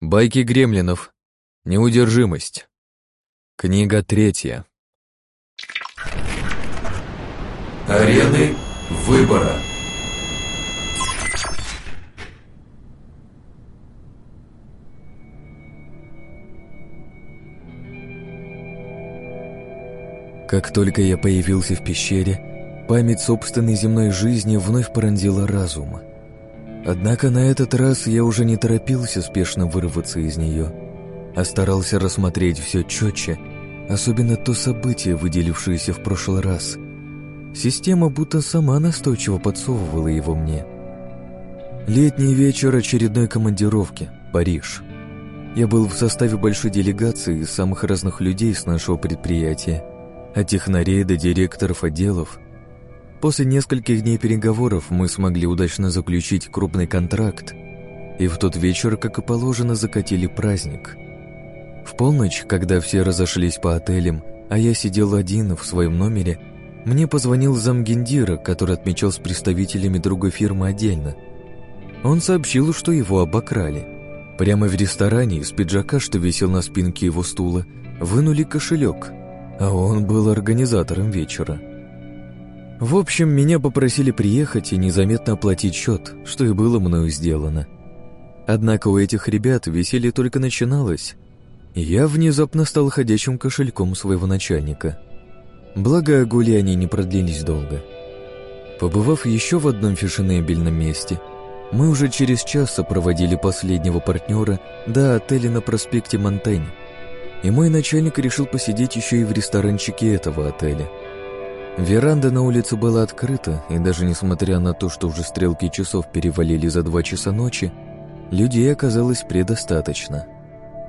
Байки гремлинов. Неудержимость. Книга третья. Арены выбора. Как только я появился в пещере, память собственной земной жизни вновь пронзила разум. Однако на этот раз я уже не торопился спешно вырваться из нее, а старался рассмотреть все четче, особенно то событие, выделившееся в прошлый раз. Система будто сама настойчиво подсовывала его мне. Летний вечер очередной командировки, Париж. Я был в составе большой делегации из самых разных людей с нашего предприятия – от технарей до директоров отделов. После нескольких дней переговоров мы смогли удачно заключить крупный контракт, и в тот вечер, как и положено, закатили праздник. В полночь, когда все разошлись по отелям, а я сидел один в своем номере, мне позвонил замгендира, который отмечал с представителями другой фирмы отдельно. Он сообщил, что его обокрали. Прямо в ресторане из пиджака, что висел на спинке его стула, вынули кошелек – а он был организатором вечера. В общем, меня попросили приехать и незаметно оплатить счет, что и было мною сделано. Однако у этих ребят веселье только начиналось, и я внезапно стал ходячим кошельком своего начальника. Благо, гуляния не продлились долго. Побывав еще в одном фешенебельном месте, мы уже через час сопроводили последнего партнера до отеля на проспекте Монтень, и мой начальник решил посидеть еще и в ресторанчике этого отеля. Веранда на улице была открыта, и даже несмотря на то, что уже стрелки часов перевалили за два часа ночи, людей оказалось предостаточно.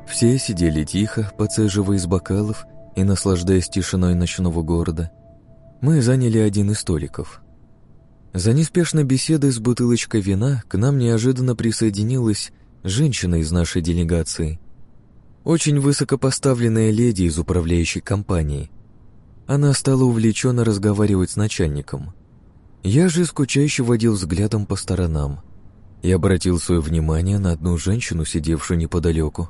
Все сидели тихо, поцеживая из бокалов и наслаждаясь тишиной ночного города. Мы заняли один из столиков. За неспешной беседой с бутылочкой вина к нам неожиданно присоединилась женщина из нашей делегации – очень высокопоставленная леди из управляющей компании. Она стала увлеченно разговаривать с начальником. Я же скучающе водил взглядом по сторонам и обратил свое внимание на одну женщину, сидевшую неподалеку.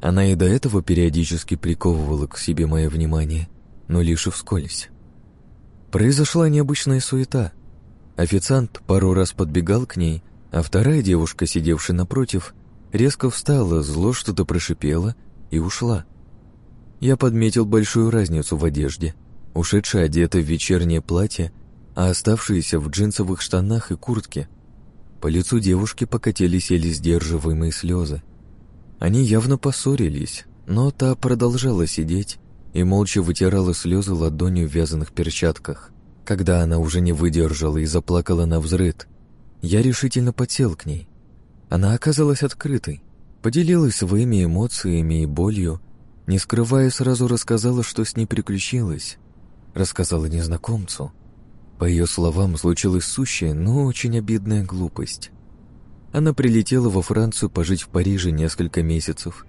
Она и до этого периодически приковывала к себе мое внимание, но лишь и вскользь. Произошла необычная суета. Официант пару раз подбегал к ней, а вторая девушка, сидевшая напротив, резко встала, зло что-то прошипела и ушла. Я подметил большую разницу в одежде. Ушедшая одета в вечернее платье, а оставшаяся в джинсовых штанах и куртке. По лицу девушки покатились еле сдерживаемые слезы. Они явно поссорились, но та продолжала сидеть и молча вытирала слезы ладонью в вязаных перчатках. Когда она уже не выдержала и заплакала на взрыд, я решительно подсел к ней. Она оказалась открытой, поделилась своими эмоциями и болью, не скрывая, сразу рассказала, что с ней приключилось. Рассказала незнакомцу. По ее словам, случилась сущая, но очень обидная глупость. Она прилетела во Францию пожить в Париже несколько месяцев.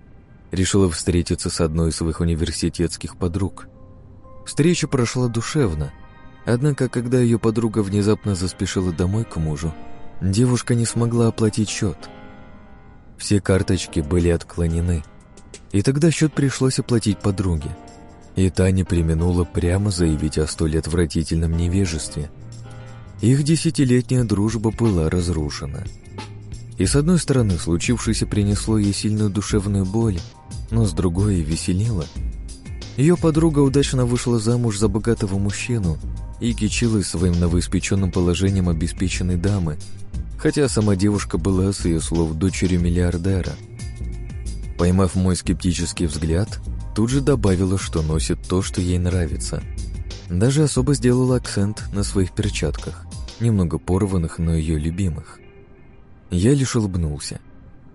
Решила встретиться с одной из своих университетских подруг. Встреча прошла душевно, однако, когда ее подруга внезапно заспешила домой к мужу, девушка не смогла оплатить счет. Все карточки были отклонены, и тогда счет пришлось оплатить подруге. И та не применула прямо заявить о столь отвратительном невежестве. Их десятилетняя дружба была разрушена. И с одной стороны, случившееся принесло ей сильную душевную боль, но с другой веселило. Ее подруга удачно вышла замуж за богатого мужчину и кичилась своим новоиспеченным положением обеспеченной дамы, хотя сама девушка была, с ее слов, дочерью миллиардера. Поймав мой скептический взгляд, тут же добавила, что носит то, что ей нравится. Даже особо сделала акцент на своих перчатках, немного порванных, но ее любимых. Я лишь улыбнулся.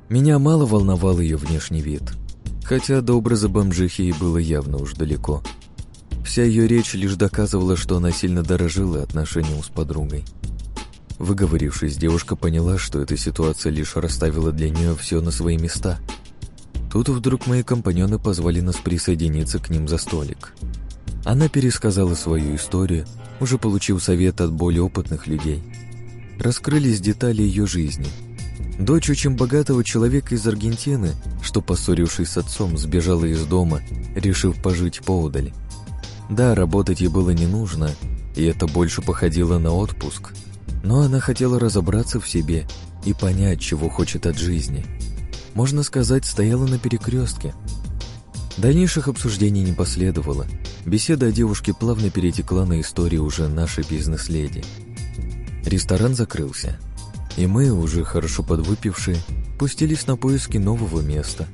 Меня мало волновал ее внешний вид, хотя до образа бомжихи ей было явно уж далеко. Вся ее речь лишь доказывала, что она сильно дорожила отношением с подругой. Выговорившись, девушка поняла, что эта ситуация лишь расставила для нее все на свои места. Тут вдруг мои компаньоны позвали нас присоединиться к ним за столик. Она пересказала свою историю, уже получив совет от более опытных людей. Раскрылись детали ее жизни. Дочь очень богатого человека из Аргентины, что, поссорившись с отцом, сбежала из дома, решив пожить поодаль. Да, работать ей было не нужно, и это больше походило на отпуск. Но она хотела разобраться в себе и понять, чего хочет от жизни. Можно сказать, стояла на перекрестке. Дальнейших обсуждений не последовало. Беседа о девушке плавно перетекла на историю уже нашей бизнес-леди. Ресторан закрылся. И мы, уже хорошо подвыпившие, пустились на поиски нового места.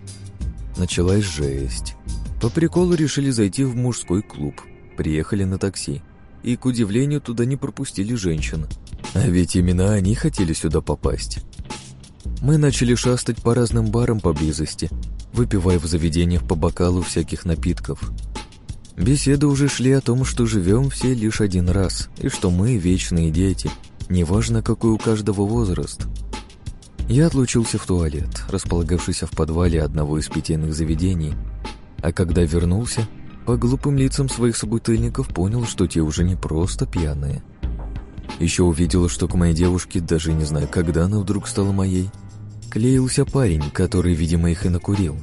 Началась жесть. По приколу решили зайти в мужской клуб. Приехали на такси. И, к удивлению, туда не пропустили женщин. А ведь именно они хотели сюда попасть. Мы начали шастать по разным барам поблизости, выпивая в заведениях по бокалу всяких напитков. Беседы уже шли о том, что живем все лишь один раз, и что мы вечные дети – неважно какой у каждого возраст. Я отлучился в туалет, располагавшийся в подвале одного из питейных заведений, а когда вернулся, по глупым лицам своих собутыльников понял, что те уже не просто пьяные. Еще увидел, что к моей девушке, даже не знаю, когда она вдруг стала моей, клеился парень, который, видимо, их и накурил.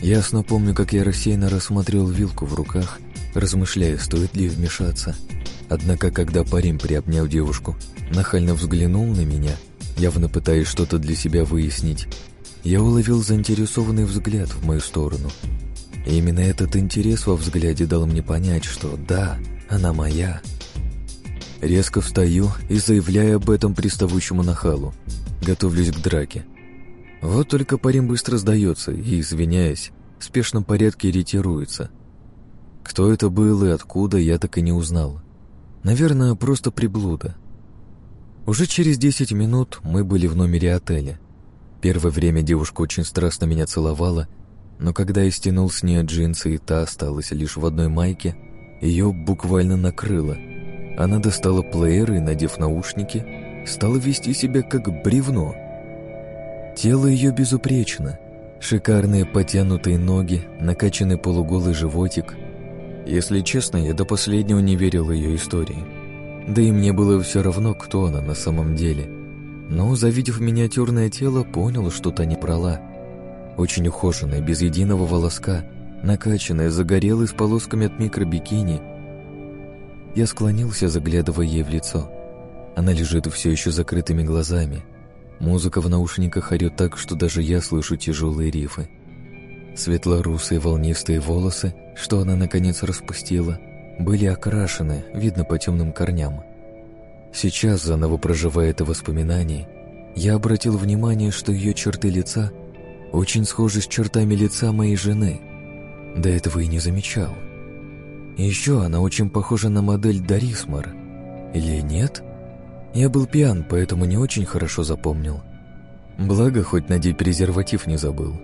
Ясно помню, как я рассеянно рассмотрел вилку в руках, размышляя, стоит ли вмешаться – Однако, когда парень, приобнял девушку, нахально взглянул на меня, явно пытаясь что-то для себя выяснить, я уловил заинтересованный взгляд в мою сторону. И именно этот интерес во взгляде дал мне понять, что да, она моя. Резко встаю и заявляю об этом приставучему нахалу. Готовлюсь к драке. Вот только парень быстро сдается и, извиняясь, в спешном порядке ретируется. Кто это был и откуда, я так и не узнал. Наверное, просто приблуда. Уже через 10 минут мы были в номере отеля. Первое время девушка очень страстно меня целовала, но когда я стянул с нее джинсы и та осталась лишь в одной майке, ее буквально накрыло. Она достала плеер и, надев наушники, стала вести себя как бревно. Тело ее безупречно. Шикарные потянутые ноги, накачанный полуголый животик — если честно, я до последнего не верил ее истории. Да и мне было все равно, кто она на самом деле. Но, завидев миниатюрное тело, понял, что та не прала. Очень ухоженная, без единого волоска, накачанная, загорелая с полосками от микробикини. Я склонился, заглядывая ей в лицо. Она лежит все еще закрытыми глазами. Музыка в наушниках орет так, что даже я слышу тяжелые рифы. Светлорусые волнистые волосы, что она наконец распустила, были окрашены, видно по темным корням. Сейчас, заново проживая это воспоминание, я обратил внимание, что ее черты лица очень схожи с чертами лица моей жены. До этого и не замечал. Еще она очень похожа на модель Дарисмар. Или нет? Я был пьян, поэтому не очень хорошо запомнил. Благо, хоть надеть презерватив не забыл.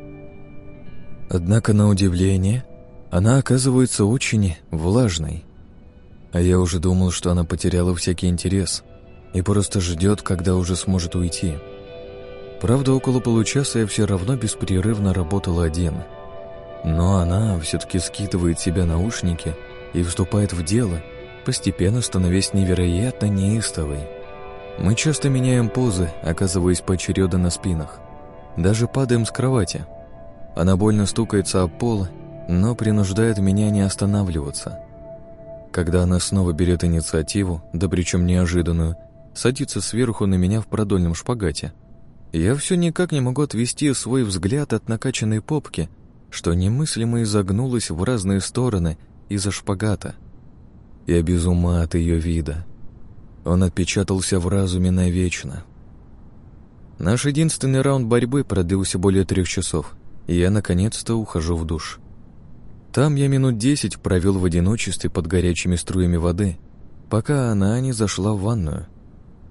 Однако, на удивление, она оказывается очень влажной. А я уже думал, что она потеряла всякий интерес и просто ждет, когда уже сможет уйти. Правда, около получаса я все равно беспрерывно работал один. Но она все-таки скидывает себя наушники и вступает в дело, постепенно становясь невероятно неистовой. Мы часто меняем позы, оказываясь поочередно на спинах. Даже падаем с кровати – она больно стукается о пол, но принуждает меня не останавливаться. Когда она снова берет инициативу, да причем неожиданную, садится сверху на меня в продольном шпагате. Я все никак не могу отвести свой взгляд от накачанной попки, что немыслимо изогнулась в разные стороны из-за шпагата. Я без ума от ее вида. Он отпечатался в разуме навечно. Наш единственный раунд борьбы продлился более трех часов — и я наконец-то ухожу в душ. Там я минут десять провел в одиночестве под горячими струями воды, пока она не зашла в ванную.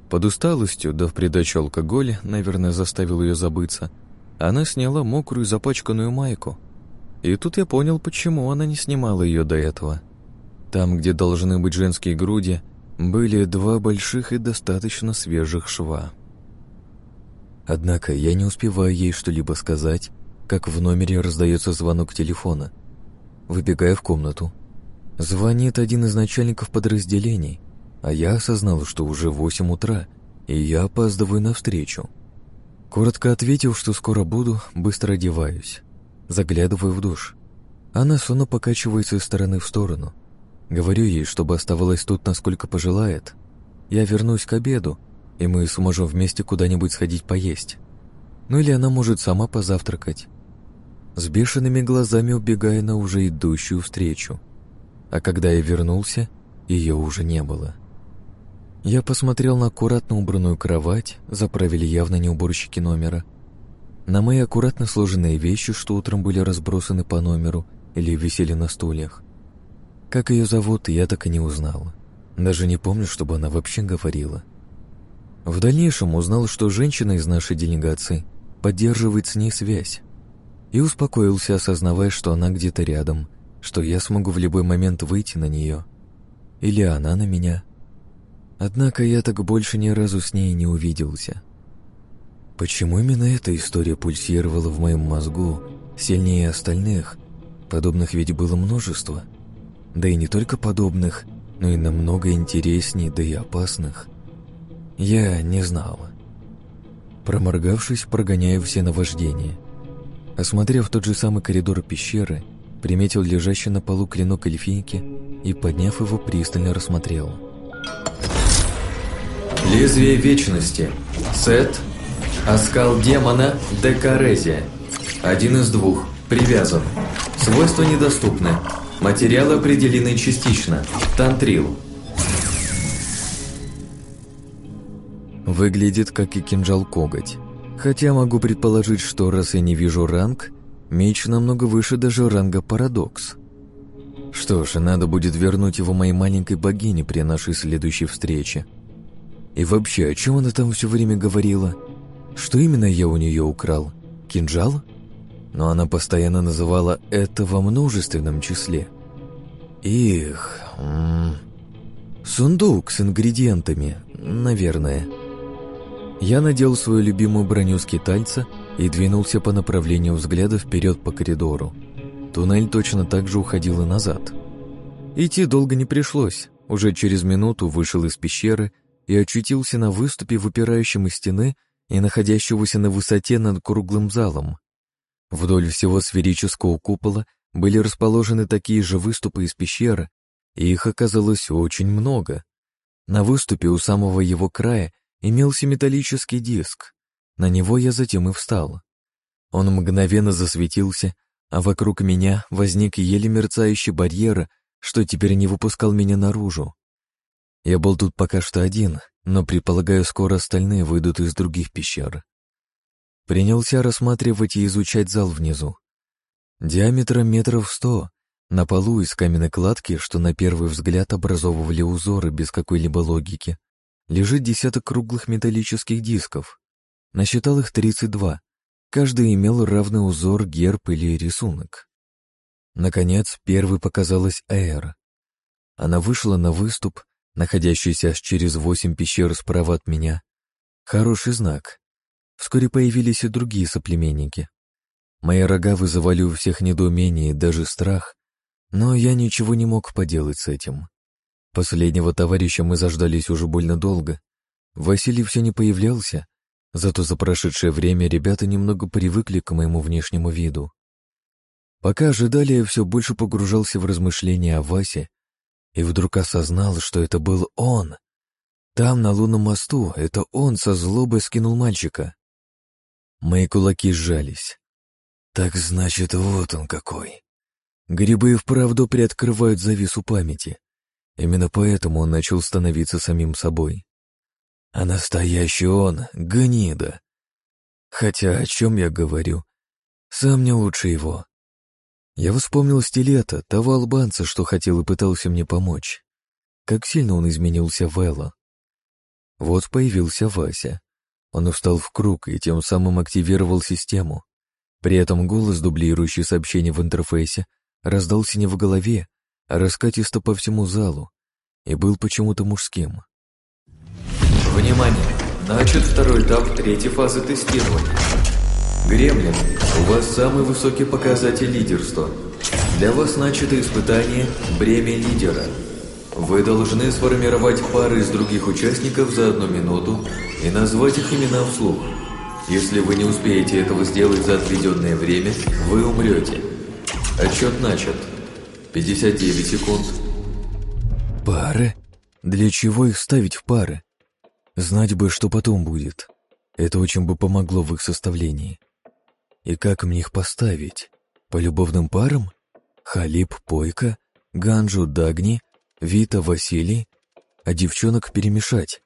Под усталостью, да в придачу алкоголь, наверное, заставил ее забыться, она сняла мокрую запачканную майку. И тут я понял, почему она не снимала ее до этого. Там, где должны быть женские груди, были два больших и достаточно свежих шва. Однако я не успеваю ей что-либо сказать, как в номере раздается звонок телефона. Выбегая в комнату. Звонит один из начальников подразделений, а я осознал, что уже восемь утра, и я опаздываю на встречу. Коротко ответив, что скоро буду, быстро одеваюсь. Заглядываю в душ. Она сонно покачивается из стороны в сторону. Говорю ей, чтобы оставалась тут, насколько пожелает. Я вернусь к обеду, и мы сможем вместе куда-нибудь сходить поесть. Ну или она может сама позавтракать. С бешеными глазами убегая на уже идущую встречу. А когда я вернулся, ее уже не было. Я посмотрел на аккуратно убранную кровать, заправили явно не уборщики номера. На мои аккуратно сложенные вещи, что утром были разбросаны по номеру или висели на стульях. Как ее зовут, я так и не узнал. Даже не помню, чтобы она вообще говорила. В дальнейшем узнал, что женщина из нашей делегации поддерживает с ней связь. И успокоился, осознавая, что она где-то рядом, что я смогу в любой момент выйти на нее. Или она на меня – Однако я так больше ни разу с ней не увиделся. Почему именно эта история пульсировала в моем мозгу сильнее остальных? Подобных ведь было множество. Да и не только подобных, но и намного интереснее, да и опасных. Я не знал. Проморгавшись, прогоняю все наваждения. Осмотрев тот же самый коридор пещеры, приметил лежащий на полу клинок эльфийки и, подняв его, пристально рассмотрел. Лезвие вечности. Сет. Оскал демона Декарезия. Один из двух. Привязан. Свойства недоступны. Материалы определены частично. Тантрил. Выглядит как и кинжал-коготь. Хотя могу предположить, что раз я не вижу ранг, меч намного выше даже ранга Парадокс. Что ж, надо будет вернуть его моей маленькой богине при нашей следующей встрече. И вообще, о чем она там все время говорила? Что именно я у нее украл? Кинжал? Но она постоянно называла это во множественном числе. Их... М -м, сундук с ингредиентами, наверное. Я надел свою любимую броню скитальца и двинулся по направлению взгляда вперед по коридору. Туннель точно так же уходил и назад. Идти долго не пришлось. Уже через минуту вышел из пещеры и очутился на выступе, выпирающем из стены и находящегося на высоте над круглым залом. Вдоль всего сферического купола были расположены такие же выступы из пещеры, и их оказалось очень много. На выступе у самого его края имелся металлический диск. На него я затем и встал. Он мгновенно засветился, а вокруг меня возник еле мерцающий барьер, что теперь не выпускал меня наружу. Я был тут пока что один, но предполагаю, скоро остальные выйдут из других пещер. Принялся рассматривать и изучать зал внизу. Диаметром метров сто, на полу из каменной кладки, что на первый взгляд образовывали узоры без какой-либо логики, лежит десяток круглых металлических дисков. Насчитал их 32. Каждый имел равный узор, герб или рисунок. Наконец, первый показалась Эйр. Она вышла на выступ, находящийся через восемь пещер справа от меня. Хороший знак. Вскоре появились и другие соплеменники. Мои рога вызывали у всех недоумение и даже страх, но я ничего не мог поделать с этим. Последнего товарища мы заждались уже больно долго. Василий все не появлялся, зато за прошедшее время ребята немного привыкли к моему внешнему виду. Пока ожидали, я все больше погружался в размышления о Васе и вдруг осознал, что это был он. Там, на лунном мосту, это он со злобой скинул мальчика. Мои кулаки сжались. Так значит, вот он какой. Грибы и вправду приоткрывают завису памяти. Именно поэтому он начал становиться самим собой. А настоящий он — гнида. Хотя о чем я говорю? Сам не лучше его. Я вспомнил стилета, того албанца, что хотел и пытался мне помочь. Как сильно он изменился в Элло. Вот появился Вася. Он устал в круг и тем самым активировал систему. При этом голос, дублирующий сообщение в интерфейсе, раздался не в голове, а раскатисто по всему залу, и был почему-то мужским. Внимание! Начат второй этап третьей фазы тестирования. Гремлин, у вас самый высокий показатель лидерства. Для вас начато испытание «Бремя лидера». Вы должны сформировать пары из других участников за одну минуту и назвать их имена вслух. Если вы не успеете этого сделать за отведенное время, вы умрете. Отчет начат. 59 секунд. Пары? Для чего их ставить в пары? Знать бы, что потом будет. Это очень бы помогло в их составлении. И как мне их поставить? По любовным парам? Халип, Пойка, Ганджу, Дагни, Вита, Василий? А девчонок перемешать?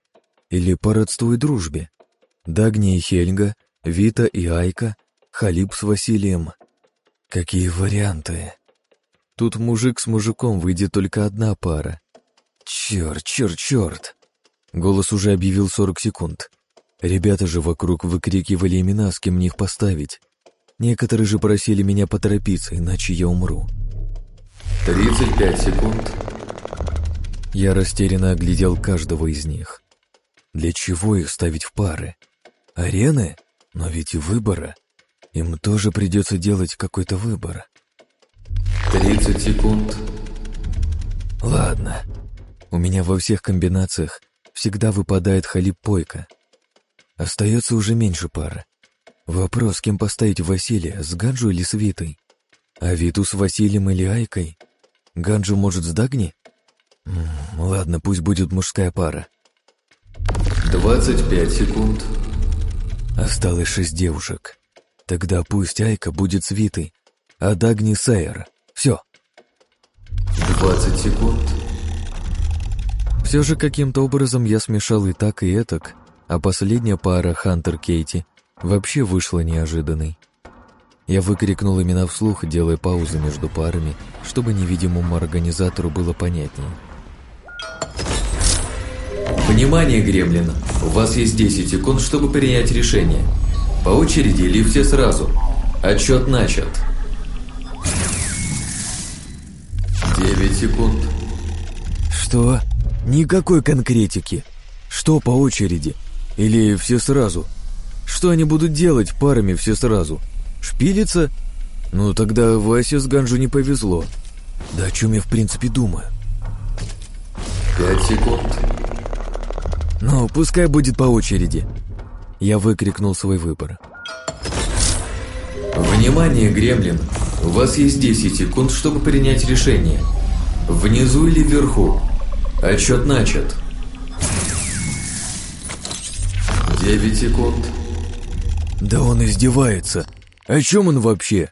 Или по родству и дружбе? Дагни и Хельга, Вита и Айка, Халип с Василием. Какие варианты? Тут мужик с мужиком выйдет только одна пара. Черт, черт, черт. Голос уже объявил 40 секунд. Ребята же вокруг выкрикивали имена, с кем мне их поставить. Некоторые же просили меня поторопиться, иначе я умру. 35 секунд. Я растерянно оглядел каждого из них. Для чего их ставить в пары? Арены? Но ведь и выбора. Им тоже придется делать какой-то выбор. 30 секунд. Ладно. У меня во всех комбинациях всегда выпадает халипойка. Остается уже меньше пары. Вопрос, кем поставить Василия, с Ганджу или с Витой? А Виту с Василием или Айкой? Ганджу может с Дагни? Ладно, пусть будет мужская пара. 25 секунд. Осталось шесть девушек. Тогда пусть Айка будет с Витой, а Дагни с Эйр. Все. 20 секунд. Все же каким-то образом я смешал и так, и этак, а последняя пара Хантер Кейти вообще вышла неожиданной. Я выкрикнул имена вслух, делая паузы между парами, чтобы невидимому организатору было понятнее. Внимание, Гремлин! У вас есть 10 секунд, чтобы принять решение. По очереди или все сразу? Отчет начат. 9 секунд. Что? Никакой конкретики. Что по очереди? Или все сразу? Что они будут делать парами все сразу? Шпилиться? Ну тогда Васе с Ганжу не повезло. Да о чем я в принципе думаю? 5 секунд. Ну, пускай будет по очереди. Я выкрикнул свой выбор. Внимание, Гремлин! У вас есть 10 секунд, чтобы принять решение. Внизу или вверху? Отчет начат. 9 секунд. Да он издевается. О чем он вообще?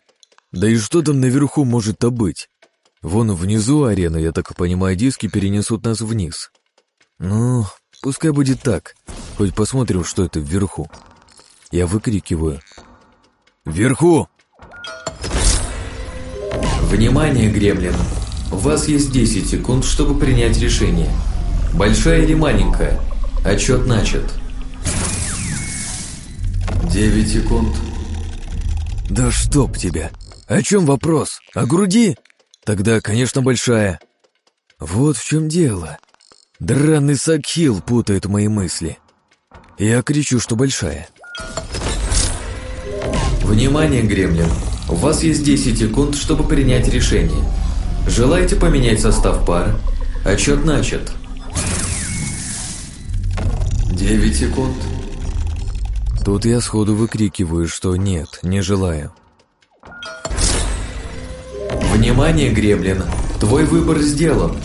Да и что там наверху может-то быть? Вон внизу арена, я так понимаю, диски перенесут нас вниз. Ну, пускай будет так. Хоть посмотрим, что это вверху. Я выкрикиваю. «Вверху!» Внимание, Гремлин! У вас есть 10 секунд, чтобы принять решение. Большая или маленькая? Отчет начат. 9 секунд. «Да чтоб тебя! О чем вопрос? О груди? Тогда, конечно, большая». Вот в чем дело. Драный Сакхил путает мои мысли. Я кричу, что большая. Внимание, Гремлин! У вас есть 10 секунд, чтобы принять решение. Желаете поменять состав пары? Отчет начат. 9 секунд. Тут я сходу выкрикиваю, что нет, не желаю. Внимание, Гремлин! Твой выбор сделан.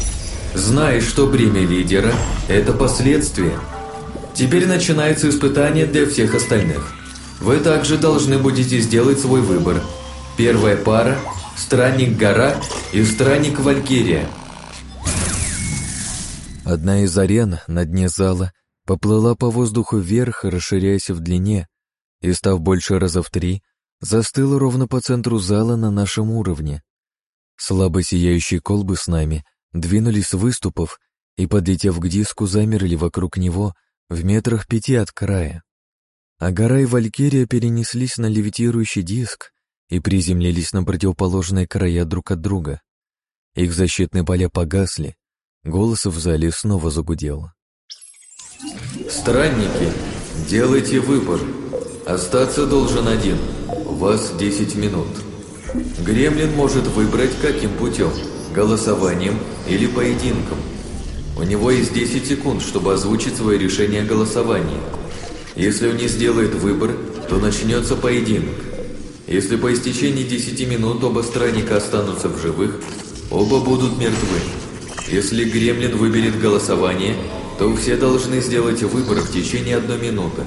Знай, что бремя лидера – это последствия. Теперь начинается испытание для всех остальных. Вы также должны будете сделать свой выбор. Первая пара – Странник Гора и Странник Валькирия. Одна из арен на дне зала поплыла по воздуху вверх, расширяясь в длине, и, став больше раза в три, застыла ровно по центру зала на нашем уровне. Слабо сияющие колбы с нами двинулись с выступов и, подлетев к диску, замерли вокруг него в метрах пяти от края. А гора и Валькирия перенеслись на левитирующий диск и приземлились на противоположные края друг от друга. Их защитные поля погасли, голос в зале снова загудел. Странники, делайте выбор. Остаться должен один. У вас 10 минут. Гремлин может выбрать каким путем – голосованием или поединком. У него есть 10 секунд, чтобы озвучить свое решение о голосовании. Если он не сделает выбор, то начнется поединок. Если по истечении 10 минут оба странника останутся в живых, оба будут мертвы. Если гремлин выберет голосование, то все должны сделать выбор в течение одной минуты.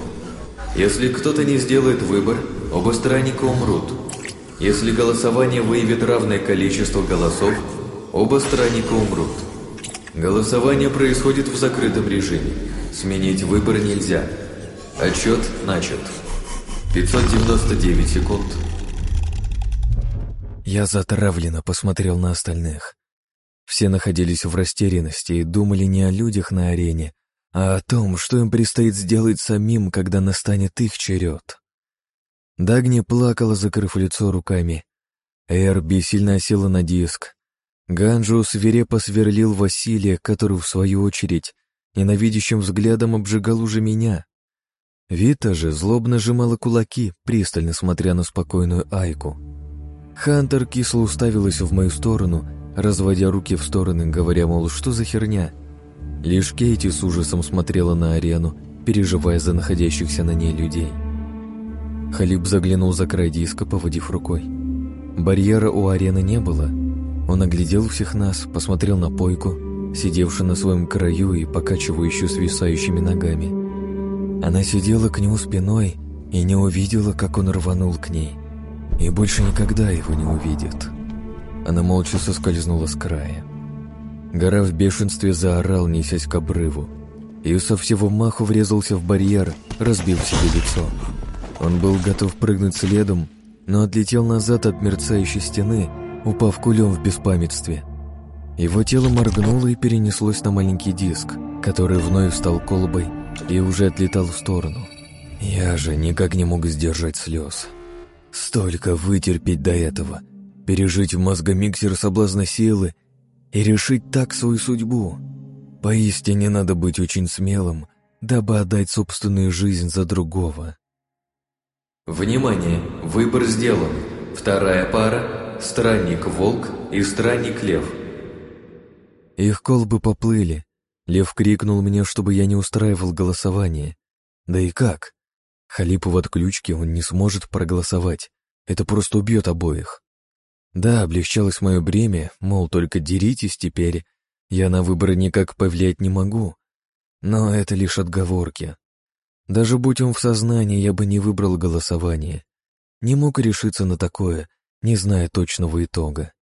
Если кто-то не сделает выбор, оба странника умрут. Если голосование выявит равное количество голосов, оба странника умрут. Голосование происходит в закрытом режиме. Сменить выбор нельзя. Отчет начат. 599 секунд. Я затравленно посмотрел на остальных. Все находились в растерянности и думали не о людях на арене, а о том, что им предстоит сделать самим, когда настанет их черед. Дагни плакала, закрыв лицо руками. Эрби сильно осела на диск. Ганджу свирепо сверлил Василия, который, в свою очередь, ненавидящим взглядом обжигал уже меня. Вита же злобно сжимала кулаки, пристально смотря на спокойную Айку. Хантер кисло уставилась в мою сторону, разводя руки в стороны, говоря, мол, что за херня. Лишь Кейти с ужасом смотрела на арену, переживая за находящихся на ней людей. Халиб заглянул за край диска, поводив рукой. Барьера у арены не было. Он оглядел всех нас, посмотрел на Пойку, сидевшую на своем краю и покачивающую свисающими ногами. Она сидела к нему спиной и не увидела, как он рванул к ней. И больше никогда его не увидит. Она молча соскользнула с края. Гора в бешенстве заорал, несясь к обрыву, и со всего маху врезался в барьер, разбив себе лицо. Он был готов прыгнуть следом, но отлетел назад от мерцающей стены, упав кулем в беспамятстве. Его тело моргнуло и перенеслось на маленький диск, который вновь стал колбой и уже отлетал в сторону. Я же никак не мог сдержать слез. Столько вытерпеть до этого, пережить в мозгомиксер соблазна силы и решить так свою судьбу. Поистине надо быть очень смелым, дабы отдать собственную жизнь за другого. Внимание! Выбор сделан. Вторая пара – странник-волк и странник-лев. Их колбы поплыли. Лев крикнул мне, чтобы я не устраивал голосование. Да и как? Халипу в отключке он не сможет проголосовать. Это просто убьет обоих. Да, облегчалось мое бремя, мол, только деритесь теперь. Я на выборы никак повлиять не могу. Но это лишь отговорки. Даже будь он в сознании, я бы не выбрал голосование. Не мог решиться на такое, не зная точного итога.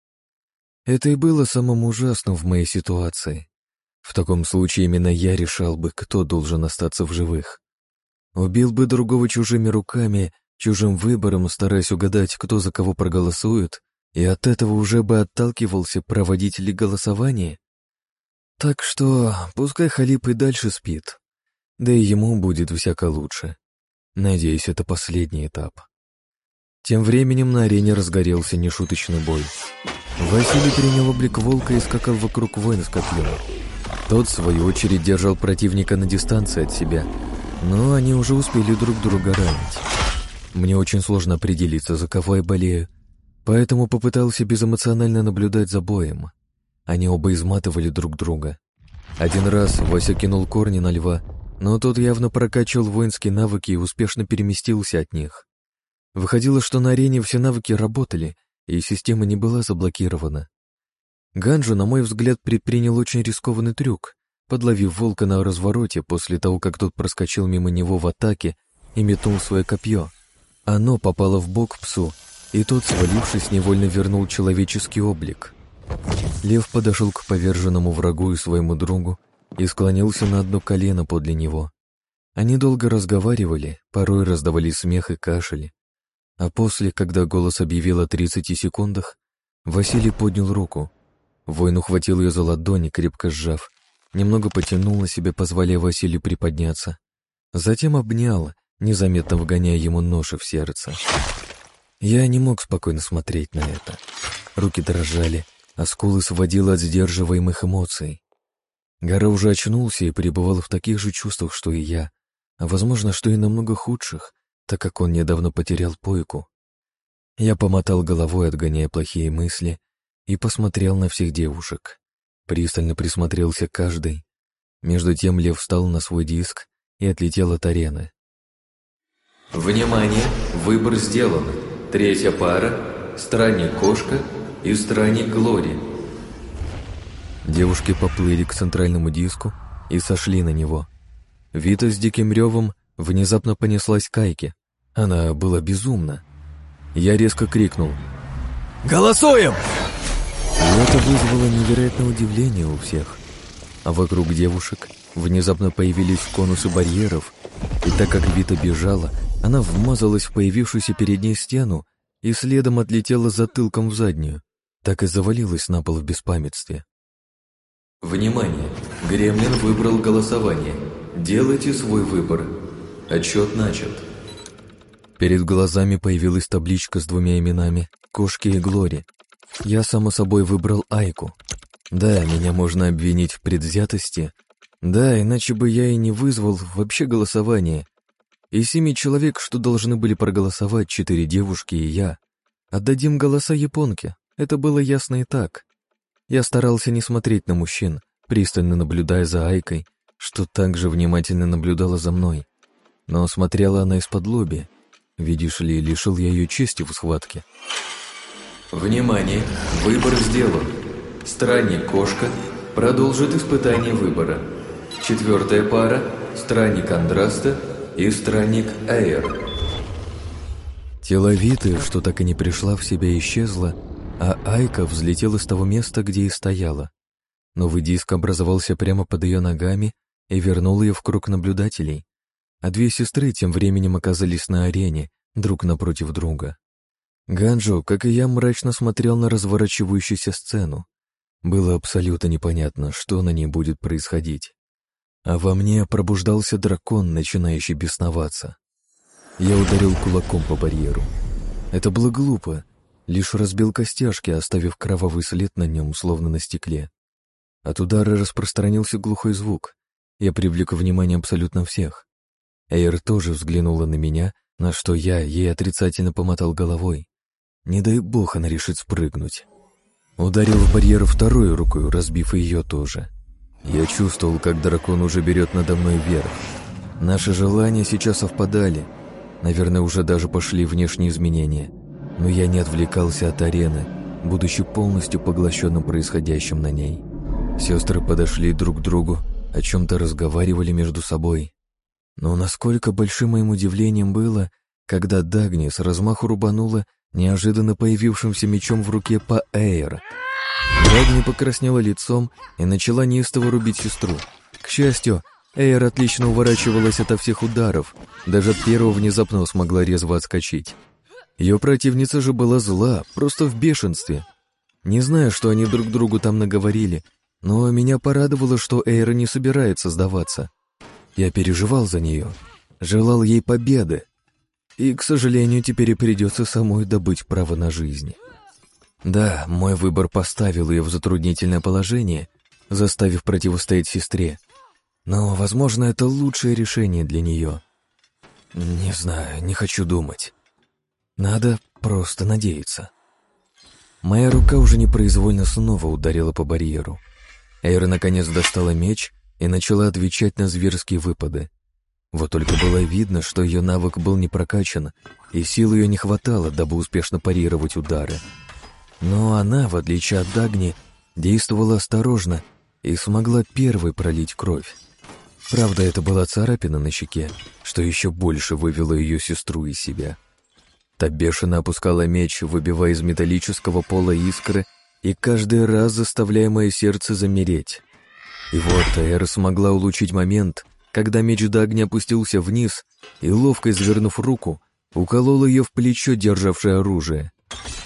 Это и было самым ужасным в моей ситуации. В таком случае именно я решал бы, кто должен остаться в живых. Убил бы другого чужими руками, чужим выбором, стараясь угадать, кто за кого проголосует, и от этого уже бы отталкивался проводителей голосования. Так что пускай Халип и дальше спит, да и ему будет всяко лучше. Надеюсь, это последний этап. Тем временем на арене разгорелся нешуточный бой. Василий принял облик волка и скакал вокруг воина с копьем. Тот, в свою очередь, держал противника на дистанции от себя, но они уже успели друг друга ранить. Мне очень сложно определиться, за кого я болею, поэтому попытался безэмоционально наблюдать за боем. Они оба изматывали друг друга. Один раз Вася кинул корни на льва, но тот явно прокачивал воинские навыки и успешно переместился от них. Выходило, что на арене все навыки работали, и система не была заблокирована. Ганджу, на мой взгляд, предпринял очень рискованный трюк, подловив волка на развороте после того, как тот проскочил мимо него в атаке и метнул свое копье. Оно попало в бок псу, и тот, свалившись, невольно вернул человеческий облик. Лев подошел к поверженному врагу и своему другу и склонился на одно колено подле него. Они долго разговаривали, порой раздавали смех и кашель. А после, когда голос объявил о 30 секундах, Василий поднял руку. Воин ухватил ее за ладони, крепко сжав, немного потянул на себя, позволяя Василию приподняться. Затем обнял, незаметно вгоняя ему нож в сердце. Я не мог спокойно смотреть на это. Руки дрожали, а скулы сводило от сдерживаемых эмоций. Гора уже очнулся и пребывал в таких же чувствах, что и я, а возможно, что и намного худших, так как он недавно потерял пойку. Я помотал головой, отгоняя плохие мысли, и посмотрел на всех девушек. Пристально присмотрелся к каждой. Между тем лев встал на свой диск и отлетел от арены. Внимание! Выбор сделан. Третья пара – странник-кошка и странник-глори. Девушки поплыли к центральному диску и сошли на него. Вита с диким ревом внезапно понеслась к Айке. Она была безумна. Я резко крикнул «Голосуем!» И это вызвало невероятное удивление у всех. А вокруг девушек внезапно появились конусы барьеров, и так как Вита бежала, она вмазалась в появившуюся перед ней стену и следом отлетела затылком в заднюю, так и завалилась на пол в беспамятстве. Внимание! Гремлин выбрал голосование. Делайте свой выбор. Отчет начат. Перед глазами появилась табличка с двумя именами — Кошки и Глори. Я, само собой, выбрал Айку. Да, меня можно обвинить в предвзятости. Да, иначе бы я и не вызвал вообще голосование. Из семи человек, что должны были проголосовать, четыре девушки и я. Отдадим голоса японке. Это было ясно и так. Я старался не смотреть на мужчин, пристально наблюдая за Айкой, что также внимательно наблюдала за мной. Но смотрела она из-под лоби. Видишь ли, лишил я ее чести в схватке. Внимание! Выбор сделан. Странник-кошка продолжит испытание выбора. Четвертая пара – странник Андраста и странник Эйр. Тело Виты, что так и не пришла в себя, исчезло, а Айка взлетела с того места, где и стояла. Новый диск образовался прямо под ее ногами и вернул ее в круг наблюдателей, а две сестры тем временем оказались на арене, друг напротив друга. Ганджо, как и я, мрачно смотрел на разворачивающуюся сцену. Было абсолютно непонятно, что на ней будет происходить. А во мне пробуждался дракон, начинающий бесноваться. Я ударил кулаком по барьеру. Это было глупо, лишь разбил костяшки, оставив кровавый след на нем, словно на стекле. От удара распространился глухой звук. Я привлек внимание абсолютно всех. Эйр тоже взглянула на меня, на что я ей отрицательно помотал головой. Не дай бог она решит спрыгнуть. Ударил в барьер второй рукой, разбив ее тоже. Я чувствовал, как дракон уже берет надо мной вверх. Наши желания сейчас совпадали. Наверное, уже даже пошли внешние изменения — но я не отвлекался от арены, будучи полностью поглощенным происходящим на ней. Сестры подошли друг к другу, о чем-то разговаривали между собой. Но насколько большим моим удивлением было, когда Дагни с размаху рубанула неожиданно появившимся мечом в руке по Эйр. Дагни покраснела лицом и начала неистово рубить сестру. К счастью, Эйр отлично уворачивалась ото всех ударов, даже от первого внезапно смогла резво отскочить. Ее противница же была зла, просто в бешенстве. Не знаю, что они друг другу там наговорили, но меня порадовало, что Эйра не собирается сдаваться. Я переживал за нее, желал ей победы. И, к сожалению, теперь и придется самой добыть право на жизнь. Да, мой выбор поставил ее в затруднительное положение, заставив противостоять сестре. Но, возможно, это лучшее решение для нее. Не знаю, не хочу думать. Надо просто надеяться. Моя рука уже непроизвольно снова ударила по барьеру. Эйра наконец достала меч и начала отвечать на зверские выпады. Вот только было видно, что ее навык был не прокачан, и сил ее не хватало, дабы успешно парировать удары. Но она, в отличие от Дагни, действовала осторожно и смогла первой пролить кровь. Правда, это была царапина на щеке, что еще больше вывело ее сестру из себя. Та бешено опускала меч, выбивая из металлического пола искры и каждый раз заставляя мое сердце замереть. И вот Эра смогла улучшить момент, когда меч Дагни опустился вниз и, ловко извернув руку, уколол ее в плечо, державшее оружие.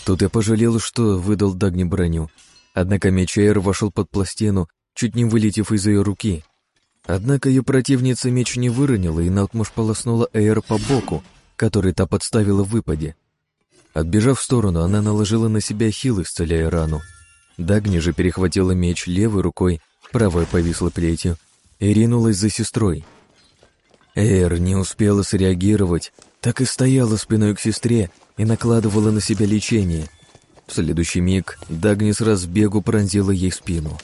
Тут я пожалел, что выдал Дагни броню. Однако меч Эйр вошел под пластину, чуть не вылетев из ее руки. Однако ее противница меч не выронила и наотмашь полоснула Эйр по боку, который та подставила в выпаде. Отбежав в сторону, она наложила на себя хил, исцеляя рану. Дагни же перехватила меч левой рукой, правой повисла плетью и ринулась за сестрой. Эйр не успела среагировать, так и стояла спиной к сестре и накладывала на себя лечение. В следующий миг Дагни с разбегу пронзила ей спину.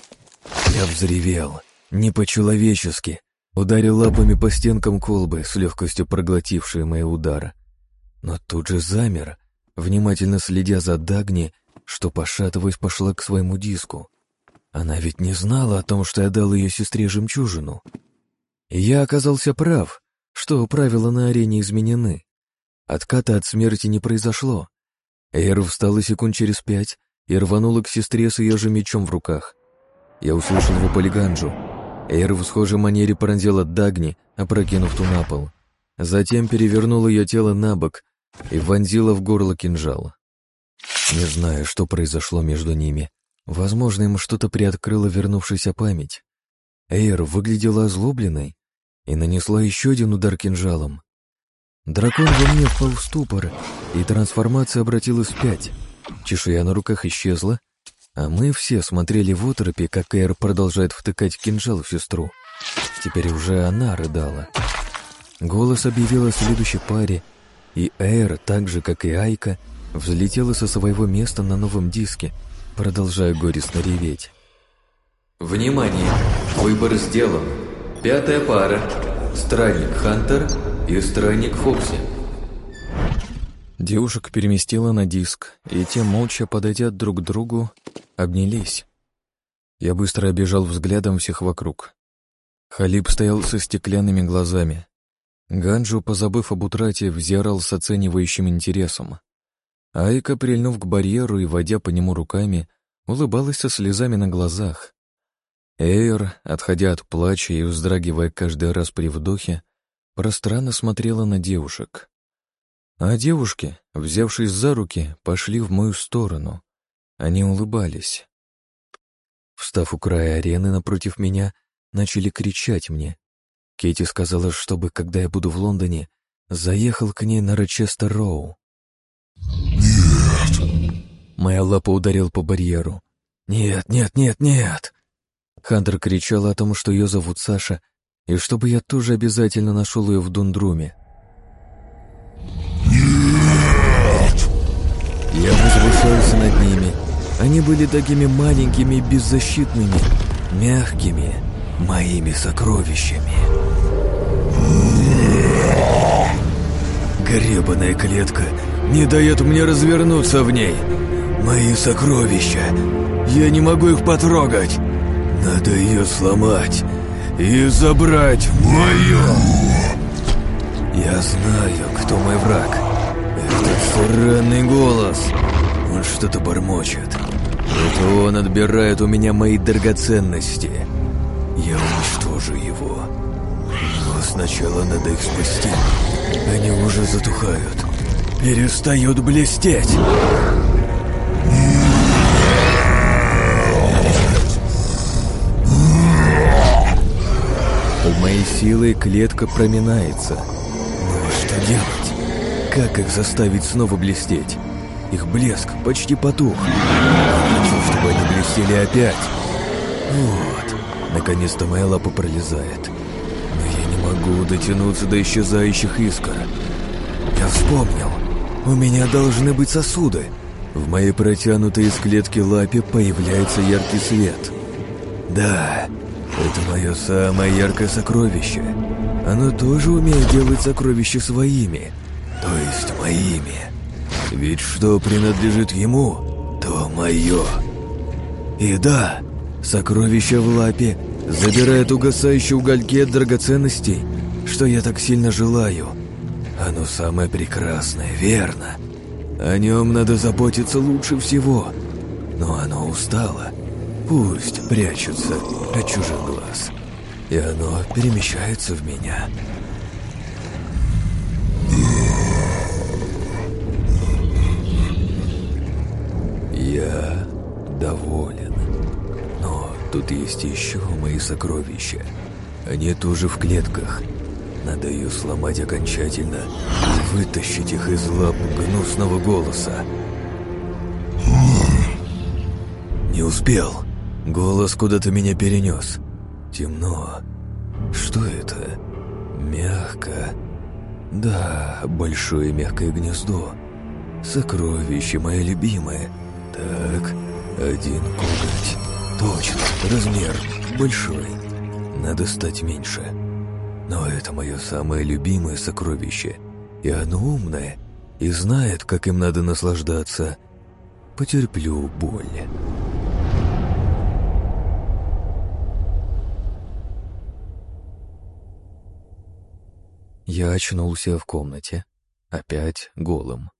Я взревел, не по-человечески, Ударил лапами по стенкам колбы, с легкостью проглотившие мои удары. Но тут же замер, внимательно следя за Дагни, что, пошатываясь, пошла к своему диску. Она ведь не знала о том, что я дал ее сестре жемчужину. И я оказался прав, что правила на арене изменены. Отката от смерти не произошло. Эйр встала секунд через пять и рванула к сестре с ее же мечом в руках. Я услышал в полиганджу. Эйр в схожей манере пронзила Дагни, опрокинув ту на пол. Затем перевернул ее тело на бок и вонзила в горло кинжала. Не знаю, что произошло между ними. Возможно, им что-то приоткрыла вернувшаяся память. Эйр выглядела озлобленной и нанесла еще один удар кинжалом. Дракон во мне впал в ступор, и трансформация обратилась вспять. Чешуя на руках исчезла, а мы все смотрели в оторопе, как Эйр продолжает втыкать кинжал в сестру. Теперь уже она рыдала. Голос объявил о следующей паре, и Эйр, так же, как и Айка, взлетела со своего места на новом диске, продолжая горестно реветь. Внимание! Выбор сделан. Пятая пара. Странник Хантер и странник Фокси. Девушек переместила на диск, и те, молча подойдя друг к другу, обнялись. Я быстро обежал взглядом всех вокруг. Халиб стоял со стеклянными глазами. Ганджу, позабыв об утрате, взирал с оценивающим интересом. Айка, прильнув к барьеру и водя по нему руками, улыбалась со слезами на глазах. Эйр, отходя от плача и вздрагивая каждый раз при вдохе, пространно смотрела на девушек. А девушки, взявшись за руки, пошли в мою сторону. Они улыбались. Встав у края арены напротив меня, начали кричать мне. Кейти сказала, чтобы, когда я буду в Лондоне, заехал к ней на Рочестер Роу. «Нет!» Моя лапа ударил по барьеру. «Нет, нет, нет, нет!» Хантер кричал о том, что ее зовут Саша, и чтобы я тоже обязательно нашел ее в Дундруме. «Нет!» Я возвышался над ними. Они были такими маленькими и беззащитными, мягкими, моими сокровищами. Гребаная клетка не дает мне развернуться в ней. Мои сокровища. Я не могу их потрогать. Надо ее сломать и забрать мою. Я знаю, кто мой враг. Этот сраный голос. Он что-то бормочет. Это он отбирает у меня мои драгоценности. Я уничтожу его. Но сначала надо их спасти. Они уже затухают. Перестают блестеть. Силой клетка проминается. Ну что делать? Как их заставить снова блестеть? Их блеск почти потух. Хочу, чтобы они блестели опять. Вот. Наконец-то моя лапа пролезает. Но я не могу дотянуться до исчезающих искр. Я вспомнил. У меня должны быть сосуды. В моей протянутой из клетки лапе появляется яркий свет. Да, это мое самое яркое сокровище. Оно тоже умеет делать сокровища своими, то есть моими. Ведь что принадлежит ему, то мое. И да, сокровище в лапе забирает угасающие угольки от драгоценностей, что я так сильно желаю. Оно самое прекрасное, верно? О нем надо заботиться лучше всего. Но оно устало. Пусть прячется от чужих глаз. И оно перемещается в меня. Я доволен. Но тут есть еще мои сокровища. Они тоже в клетках. Надо ее сломать окончательно и вытащить их из лап гнусного голоса. Не успел. Голос куда-то меня перенес. Темно. Что это? Мягко. Да, большое мягкое гнездо. Сокровище мое любимое. Так, один коготь. Точно, размер большой. Надо стать меньше. Но это мое самое любимое сокровище, и оно умное, и знает, как им надо наслаждаться. Потерплю боль. Я очнулся в комнате, опять голым.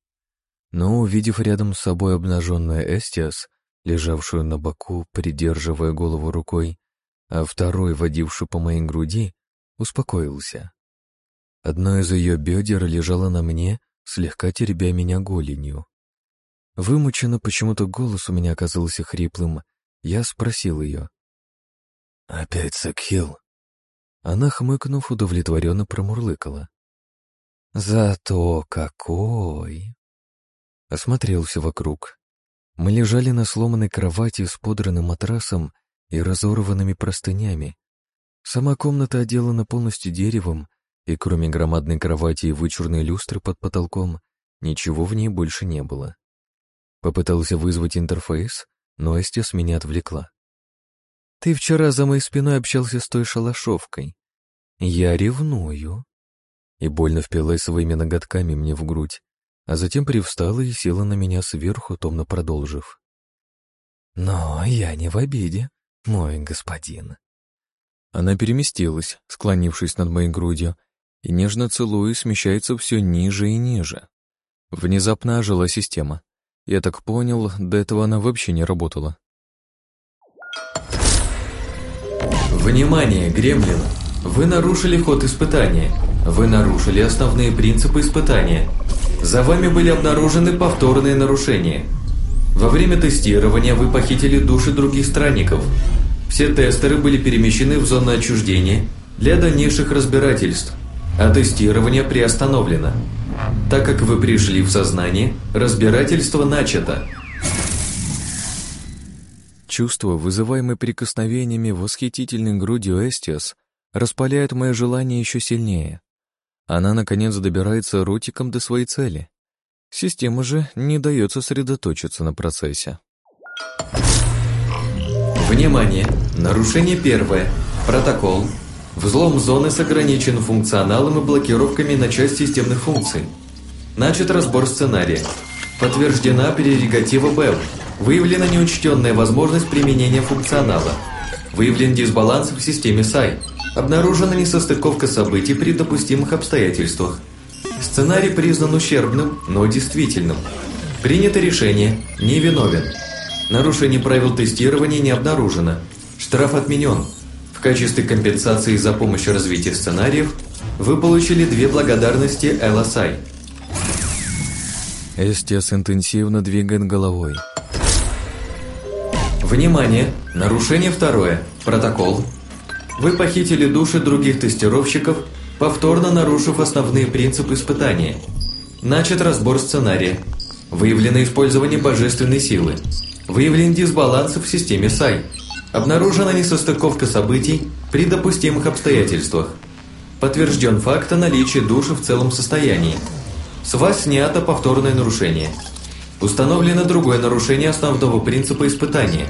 Но, увидев рядом с собой обнаженную Эстиас, лежавшую на боку, придерживая голову рукой, а второй, водивший по моей груди, успокоился. Одно из ее бедер лежало на мне, слегка теребя меня голенью. Вымученно почему-то голос у меня оказался хриплым. Я спросил ее. «Опять Сакхил?» Она, хмыкнув, удовлетворенно промурлыкала. «Зато какой!» Осмотрелся вокруг. Мы лежали на сломанной кровати с подранным матрасом и разорванными простынями. Сама комната отделана полностью деревом, и кроме громадной кровати и вычурной люстры под потолком, ничего в ней больше не было. Попытался вызвать интерфейс, но Эстес меня отвлекла. Ты вчера за моей спиной общался с той шалашовкой. Я ревную. И больно впилась своими ноготками мне в грудь, а затем привстала и села на меня сверху, томно продолжив. Но я не в обиде, мой господин. Она переместилась, склонившись над моей грудью, и нежно целуя смещается все ниже и ниже. Внезапно ожила система. Я так понял, до этого она вообще не работала. Внимание, гремлин! Вы нарушили ход испытания. Вы нарушили основные принципы испытания. За вами были обнаружены повторные нарушения. Во время тестирования вы похитили души других странников. Все тестеры были перемещены в зону отчуждения для дальнейших разбирательств, а тестирование приостановлено. Так как вы пришли в сознание, разбирательство начато. Чувство, вызываемое прикосновениями восхитительной грудью Эстиас, распаляет мое желание еще сильнее. Она, наконец, добирается ротиком до своей цели. Система же не дает сосредоточиться на процессе. Внимание! Нарушение первое. Протокол. Взлом зоны с ограниченным функционалом и блокировками на часть системных функций. Начат разбор сценария. Подтверждена прерогатива БЭВ. Выявлена неучтенная возможность применения функционала. Выявлен дисбаланс в системе SAI. Обнаружена несостыковка событий при допустимых обстоятельствах. Сценарий признан ущербным, но действительным. Принято решение «Невиновен». Нарушение правил тестирования не обнаружено. Штраф отменен. В качестве компенсации за помощь в развитии сценариев вы получили две благодарности LSI. Эстес интенсивно двигает головой. Внимание! Нарушение второе. Протокол. Вы похитили души других тестировщиков, повторно нарушив основные принципы испытания. Начат разбор сценария. Выявлено использование божественной силы. Выявлен дисбаланс в системе САЙ. Обнаружена несостыковка событий при допустимых обстоятельствах. Подтвержден факт о наличии души в целом состоянии. С вас снято повторное нарушение. Установлено другое нарушение основного принципа испытания.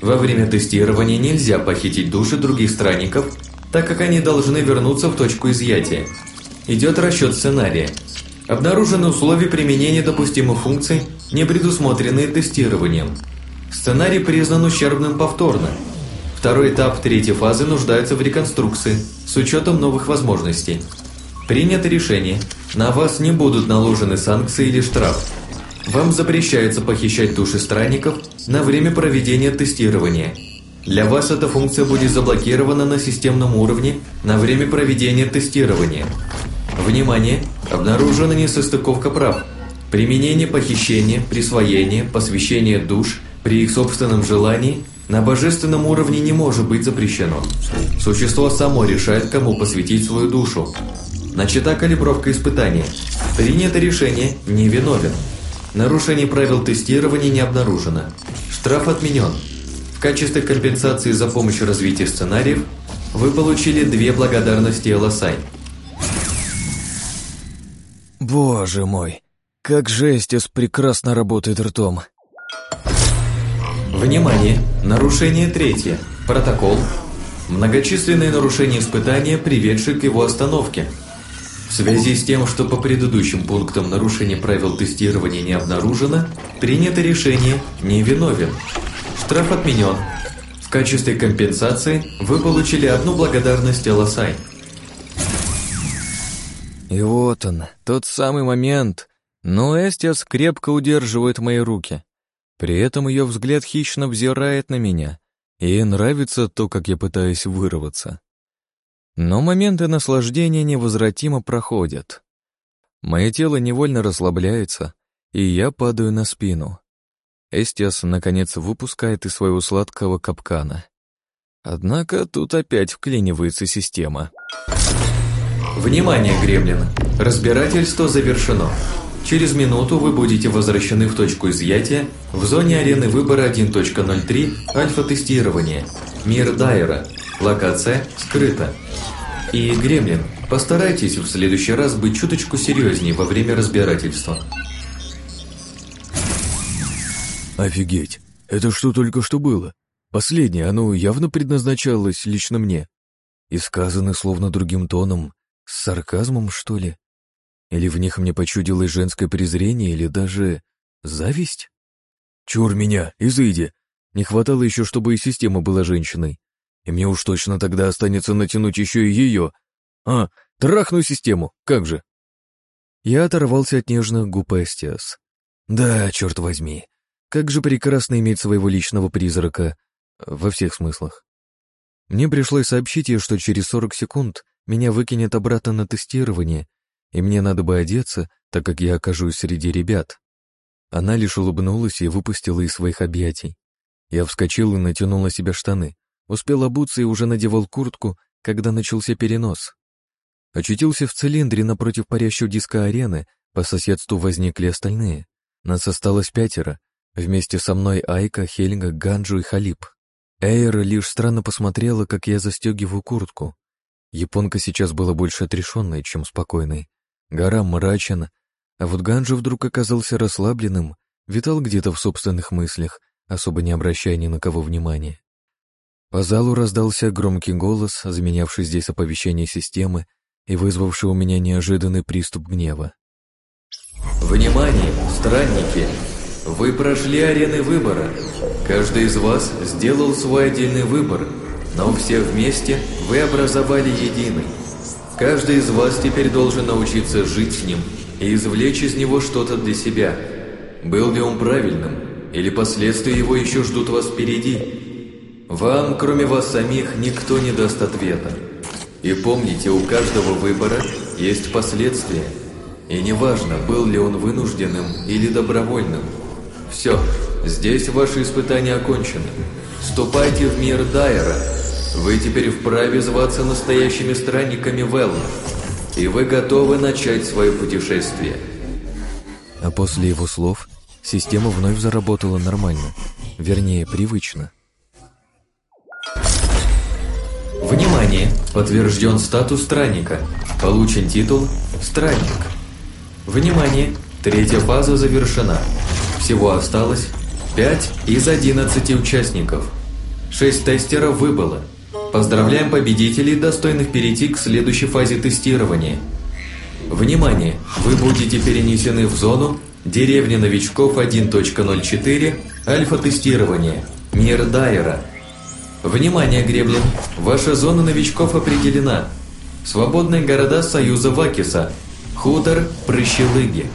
Во время тестирования нельзя похитить души других странников, так как они должны вернуться в точку изъятия. Идет расчет сценария. Обнаружены условия применения допустимых функций, не предусмотренные тестированием. Сценарий признан ущербным повторно. Второй этап третьей фазы нуждается в реконструкции с учетом новых возможностей. Принято решение. На вас не будут наложены санкции или штраф. Вам запрещается похищать души странников на время проведения тестирования. Для вас эта функция будет заблокирована на системном уровне на время проведения тестирования. Внимание! Обнаружена несостыковка прав. Применение похищения, присвоение, посвящение душ при их собственном желании на божественном уровне не может быть запрещено. Существо само решает, кому посвятить свою душу. Начата калибровка испытания. Принято решение «невиновен». Нарушение правил тестирования не обнаружено. Штраф отменен. В качестве компенсации за помощь в развитии сценариев вы получили две благодарности LSI. Боже мой, как жестис прекрасно работает ртом. Внимание! Нарушение третье. Протокол. Многочисленные нарушения испытания, приведшие к его остановке. В связи с тем, что по предыдущим пунктам нарушения правил тестирования не обнаружено, принято решение «невиновен». Штраф отменен. В качестве компенсации вы получили одну благодарность Элосай. И вот он, тот самый момент. Но Эстиас крепко удерживает мои руки. При этом ее взгляд хищно взирает на меня, и ей нравится то, как я пытаюсь вырваться. Но моменты наслаждения невозвратимо проходят. Мое тело невольно расслабляется, и я падаю на спину. Эстиас, наконец, выпускает из своего сладкого капкана. Однако тут опять вклинивается система. Внимание, гремлин! Разбирательство завершено. Через минуту вы будете возвращены в точку изъятия в зоне арены выбора 1.03 альфа-тестирования. Мир Дайера. Локация скрыта. И, Гремлин, постарайтесь в следующий раз быть чуточку серьезнее во время разбирательства. Офигеть, это что только что было? Последнее, оно явно предназначалось лично мне. И сказано словно другим тоном, с сарказмом, что ли? Или в них мне почудилось женское презрение, или даже зависть? Чур меня, изыди! Не хватало еще, чтобы и система была женщиной. И мне уж точно тогда останется натянуть еще и ее. А, трахну систему, как же? Я оторвался от нежных губ Эстиас. Да, черт возьми, как же прекрасно иметь своего личного призрака во всех смыслах. Мне пришлось сообщить ей, что через 40 секунд меня выкинет обратно на тестирование, и мне надо бы одеться, так как я окажусь среди ребят. Она лишь улыбнулась и выпустила из своих объятий. Я вскочил и натянул на себя штаны, успел обуться и уже надевал куртку, когда начался перенос. Очутился в цилиндре напротив парящего диска арены, по соседству возникли остальные. Нас осталось пятеро, Вместе со мной Айка, Хельга, Ганджу и Халип. Эйра лишь странно посмотрела, как я застегиваю куртку. Японка сейчас была больше отрешенной, чем спокойной. Гора мрачен, а вот Ганджу вдруг оказался расслабленным, витал где-то в собственных мыслях, особо не обращая ни на кого внимания. По залу раздался громкий голос, заменявший здесь оповещение системы и вызвавший у меня неожиданный приступ гнева. «Внимание, странники! Вы прошли арены выбора. Каждый из вас сделал свой отдельный выбор, но все вместе вы образовали единый. Каждый из вас теперь должен научиться жить с ним и извлечь из него что-то для себя. Был ли он правильным, или последствия его еще ждут вас впереди? Вам, кроме вас самих, никто не даст ответа. И помните, у каждого выбора есть последствия. И неважно, был ли он вынужденным или добровольным – все, здесь ваши испытания окончены. Ступайте в мир Дайера. Вы теперь вправе зваться настоящими странниками Велла. И вы готовы начать свое путешествие. А после его слов система вновь заработала нормально. Вернее, привычно. Внимание! Подтвержден статус странника. Получен титул «Странник». Внимание! Третья фаза завершена. Всего осталось 5 из 11 участников. 6 тестеров выбыло. Поздравляем победителей, достойных перейти к следующей фазе тестирования. Внимание! Вы будете перенесены в зону Деревня новичков 1.04 Альфа-тестирование Мир Дайера Внимание, Греблин! Ваша зона новичков определена. Свободные города Союза Вакиса Хутор Прыщелыги